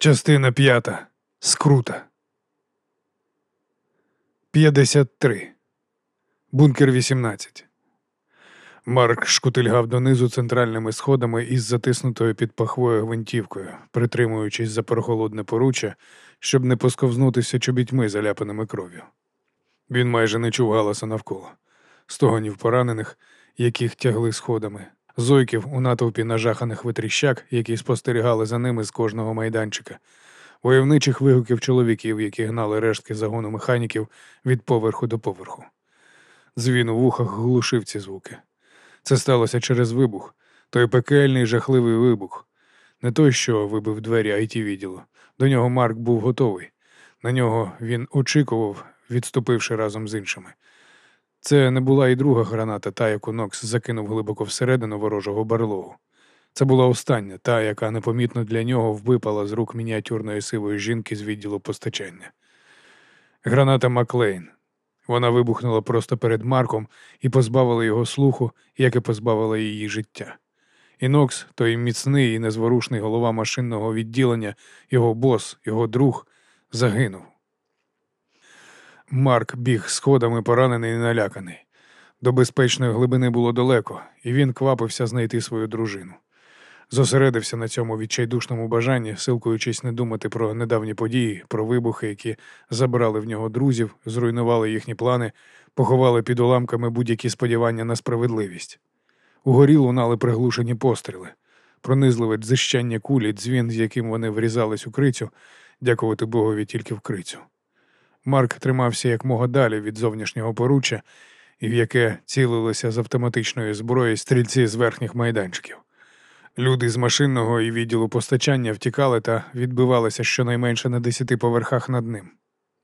Частина п'ята. Скрута. 53. Бункер 18. Марк шкутильгав донизу центральними сходами із затиснутою під пахвою гвинтівкою, притримуючись за прохолодне поруччя, щоб не посковзнутися чобітьми, заляпаними кров'ю. Він майже не чув галаса навколо, стогонів поранених, яких тягли сходами, зойків у натовпі нажаханих витріщак, які спостерігали за ними з кожного майданчика, войовничих вигуків чоловіків, які гнали рештки загону механіків від поверху до поверху. Дзвін у вухах глушив ці звуки. Це сталося через вибух, той пекельний жахливий вибух. Не той, що вибив двері it відділу. До нього Марк був готовий. На нього він очікував, відступивши разом з іншими. Це не була і друга граната, та, яку Нокс закинув глибоко всередину ворожого барлогу. Це була остання, та, яка непомітно для нього випала з рук мініатюрної сивої жінки з відділу постачання. Граната Маклейн. Вона вибухнула просто перед Марком і позбавила його слуху, як і позбавила її життя. І Нокс, той міцний і незворушний голова машинного відділення, його бос, його друг, загинув. Марк біг сходами поранений і наляканий. До безпечної глибини було далеко, і він квапився знайти свою дружину. Зосередився на цьому відчайдушному бажанні, силкуючись не думати про недавні події, про вибухи, які забрали в нього друзів, зруйнували їхні плани, поховали під уламками будь-які сподівання на справедливість. Угорі лунали приглушені постріли, пронизливе дзищання кулі, дзвін, з яким вони врізались у крицю, дякувати Богові тільки в крицю. Марк тримався якмога далі від зовнішнього поруччя, і в яке цілилися з автоматичної зброї стрільці з верхніх майданчиків. Люди з машинного і відділу постачання втікали та відбивалися щонайменше на десяти поверхах над ним.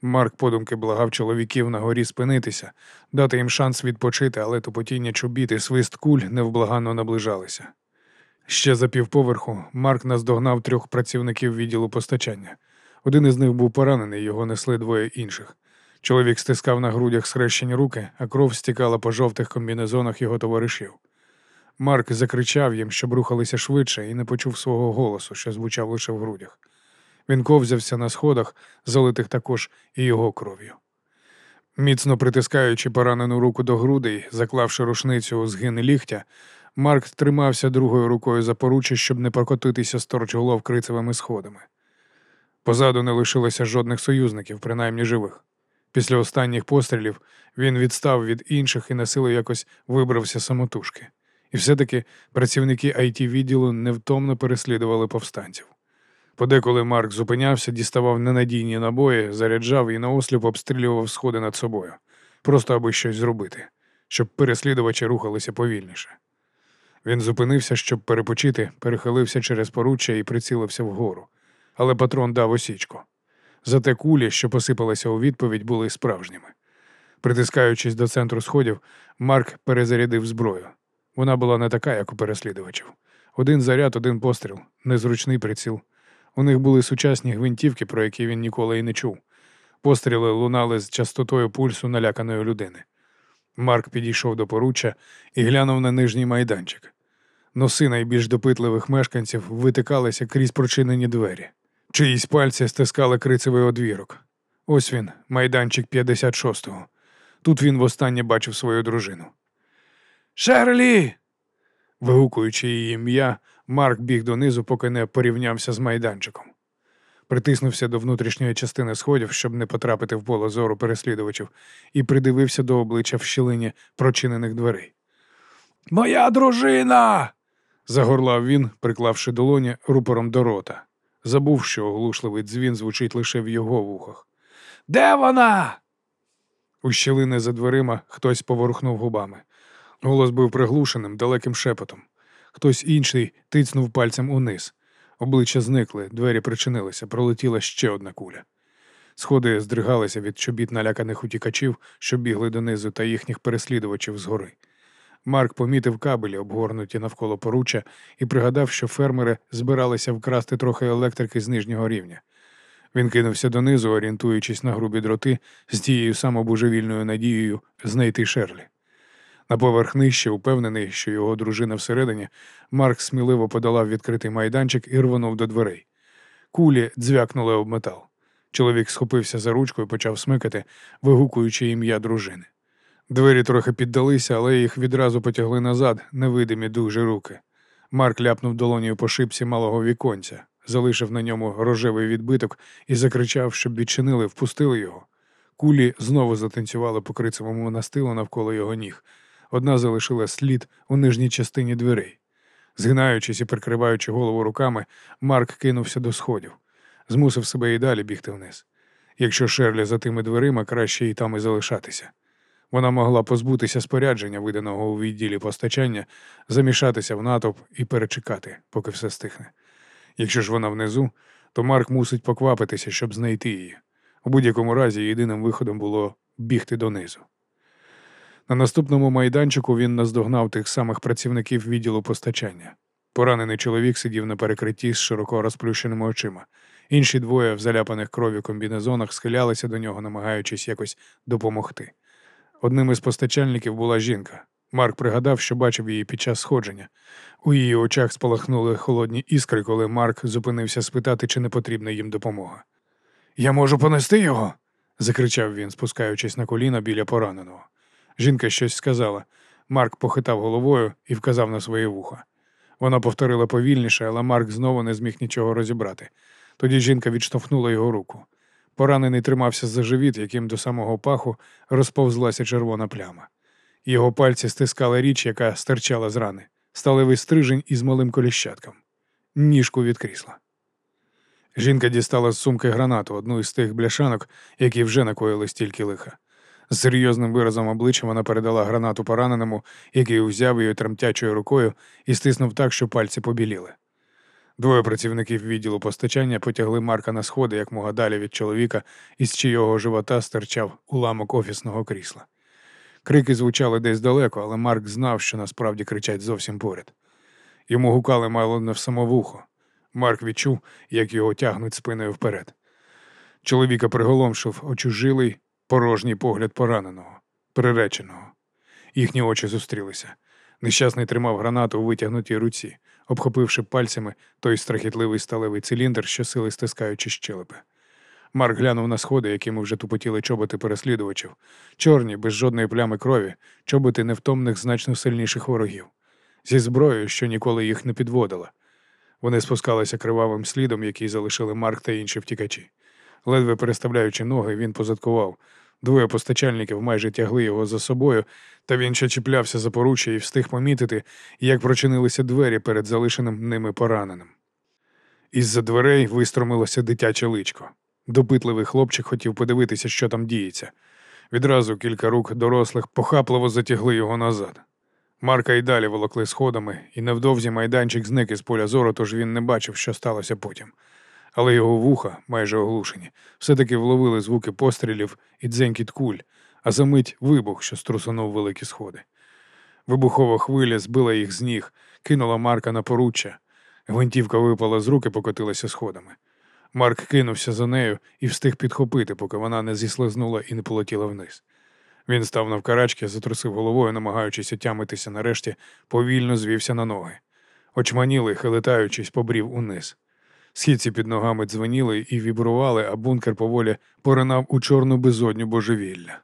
Марк подумки благав чоловіків на горі спинитися, дати їм шанс відпочити, але тупотіння чобіт і свист куль невблаганно наближалися. Ще за півповерху Марк наздогнав трьох працівників відділу постачання. Один із них був поранений, його несли двоє інших. Чоловік стискав на грудях схрещені руки, а кров стікала по жовтих комбінезонах його товаришів. Марк закричав їм, щоб рухалися швидше, і не почув свого голосу, що звучав лише в грудях. Він ковзався на сходах, залитих також і його кров'ю. Міцно притискаючи поранену руку до грудей, заклавши рушницю у згин ліхтя, Марк тримався другою рукою за поруччя, щоб не прокотитися сторчголов крицевими сходами. Позаду не лишилося жодних союзників, принаймні живих. Після останніх пострілів він відстав від інших і на силу якось вибрався самотужки. І все-таки працівники it відділу невтомно переслідували повстанців. Подеколи Марк зупинявся, діставав ненадійні набої, заряджав і наосліп обстрілював сходи над собою, просто аби щось зробити, щоб переслідувачі рухалися повільніше. Він зупинився, щоб перепочити, перехилився через поруччя і прицілився вгору, але патрон дав осічку. Зате кулі, що посипалися у відповідь, були справжніми. Притискаючись до центру сходів, Марк перезарядив зброю. Вона була не така, як у переслідувачів. Один заряд, один постріл, незручний приціл. У них були сучасні гвинтівки, про які він ніколи і не чув. Постріли лунали з частотою пульсу наляканої людини. Марк підійшов до поруччя і глянув на нижній майданчик. Носи найбільш допитливих мешканців витикалися крізь прочинені двері. Чиїсь пальці стискали крицевий одвірок. Ось він, майданчик 56-го. Тут він востаннє бачив свою дружину. Шерлі. Вигукуючи її ім'я, Марк біг донизу, поки не порівнявся з майданчиком. Притиснувся до внутрішньої частини сходів, щоб не потрапити в поле зору переслідувачів, і придивився до обличчя в щілині прочинених дверей. Моя дружина. загорлав він, приклавши долоні рупором до рота. Забув, що оглушливий дзвін звучить лише в його вухах. Де вона? У щілини за дверима хтось поворухнув губами. Голос був приглушеним, далеким шепотом. Хтось інший тицнув пальцем униз. Обличчя зникли, двері причинилися, пролетіла ще одна куля. Сходи здригалися від чобіт наляканих утікачів, що бігли донизу, та їхніх переслідувачів згори. Марк помітив кабелі, обгорнуті навколо поруччя, і пригадав, що фермери збиралися вкрасти трохи електрики з нижнього рівня. Він кинувся донизу, орієнтуючись на грубі дроти з тією самобожевільною надією знайти Шерлі. На поверх нижче, упевнений, що його дружина всередині, Марк сміливо подолав відкритий майданчик і рвонув до дверей. Кулі дзвякнули об метал. Чоловік схопився за ручку і почав смикати, вигукуючи ім'я дружини. Двері трохи піддалися, але їх відразу потягли назад, невидимі дуже руки. Марк ляпнув долонію по шипці малого віконця, залишив на ньому рожевий відбиток і закричав, щоб відчинили, впустили його. Кулі знову затанцювали по крицевому настилу навколо його ніг. Одна залишила слід у нижній частині дверей. Згинаючись і прикриваючи голову руками, Марк кинувся до сходів, змусив себе і далі бігти вниз. Якщо Шерлі за тими дверима, краще і там і залишатися. Вона могла позбутися спорядження, виданого у відділі постачання, замішатися в натовп і перечекати, поки все стихне. Якщо ж вона внизу, то Марк мусить поквапитися, щоб знайти її. У будь-якому разі єдиним виходом було бігти донизу. На наступному майданчику він наздогнав тих самих працівників відділу постачання. Поранений чоловік сидів на перекритті з широко розплющеними очима. Інші двоє в заляпаних кров'ю комбінезонах схилялися до нього, намагаючись якось допомогти. Одним із постачальників була жінка. Марк пригадав, що бачив її під час сходження. У її очах спалахнули холодні іскри, коли Марк зупинився спитати, чи не потрібна їм допомога. Я можу понести його. закричав він, спускаючись на коліна біля пораненого. Жінка щось сказала. Марк похитав головою і вказав на своє вуха. Вона повторила повільніше, але Марк знову не зміг нічого розібрати. Тоді жінка відштовхнула його руку. Поранений тримався за живіт, яким до самого паху розповзлася червона пляма. Його пальці стискали річ, яка стирчала з рани, сталевий стрижень із малим коліщатком, ніжку від крісла. Жінка дістала з сумки гранату, одну із тих бляшанок, які вже накоїли стільки лиха. З серйозним виразом обличчя вона передала гранату пораненому, який узяв її тремтячою рукою і стиснув так, що пальці побіліли. Двоє працівників відділу постачання потягли Марка на сходи як мога далі від чоловіка, із чийого живота стирчав уламок офісного крісла. Крики звучали десь далеко, але Марк знав, що насправді кричать зовсім поряд. Йому гукали мало не в самовухо. Марк відчув, як його тягнуть спиною вперед. Чоловіка приголомшив очужилий, порожній погляд пораненого, приреченого. Їхні очі зустрілися. Нещасний тримав гранату у витягнутій руці, обхопивши пальцями той страхітливий сталевий циліндр, що сили стискаючи щелепи. Марк глянув на сходи, якими вже тупотіли чоботи переслідувачів, чорні, без жодної плями крові, чоботи невтомних значно сильніших ворогів, зі зброєю, що ніколи їх не підводила. Вони спускалися кривавим слідом, який залишили Марк та інші втікачі. Ледве переставляючи ноги, він позадкував. Двоє постачальників майже тягли його за собою, та він ще чіплявся за поруччя і встиг помітити, як прочинилися двері перед залишеним ними пораненим. Із-за дверей вистромилося дитяче личко. Допитливий хлопчик хотів подивитися, що там діється. Відразу кілька рук дорослих похапливо затягли його назад. Марка й далі волокли сходами, і невдовзі майданчик зник із поля зору, тож він не бачив, що сталося потім. Але його вуха, майже оглушені, все-таки вловили звуки пострілів і дзенькіт куль, а за мить вибух, що струсунув великі сходи. Вибухова хвиля збила їх з ніг, кинула Марка на поруччя. Гвинтівка випала з рук і покотилася сходами. Марк кинувся за нею і встиг підхопити, поки вона не зіслизнула і не полетіла вниз. Він став навкарачки, затрусив головою, намагаючись отямитися нарешті, повільно звівся на ноги. Очманілий, хилитаючись, побрів униз. Східці під ногами дзвеніли і вібрували, а бункер поволі поринав у чорну безодню божевілля.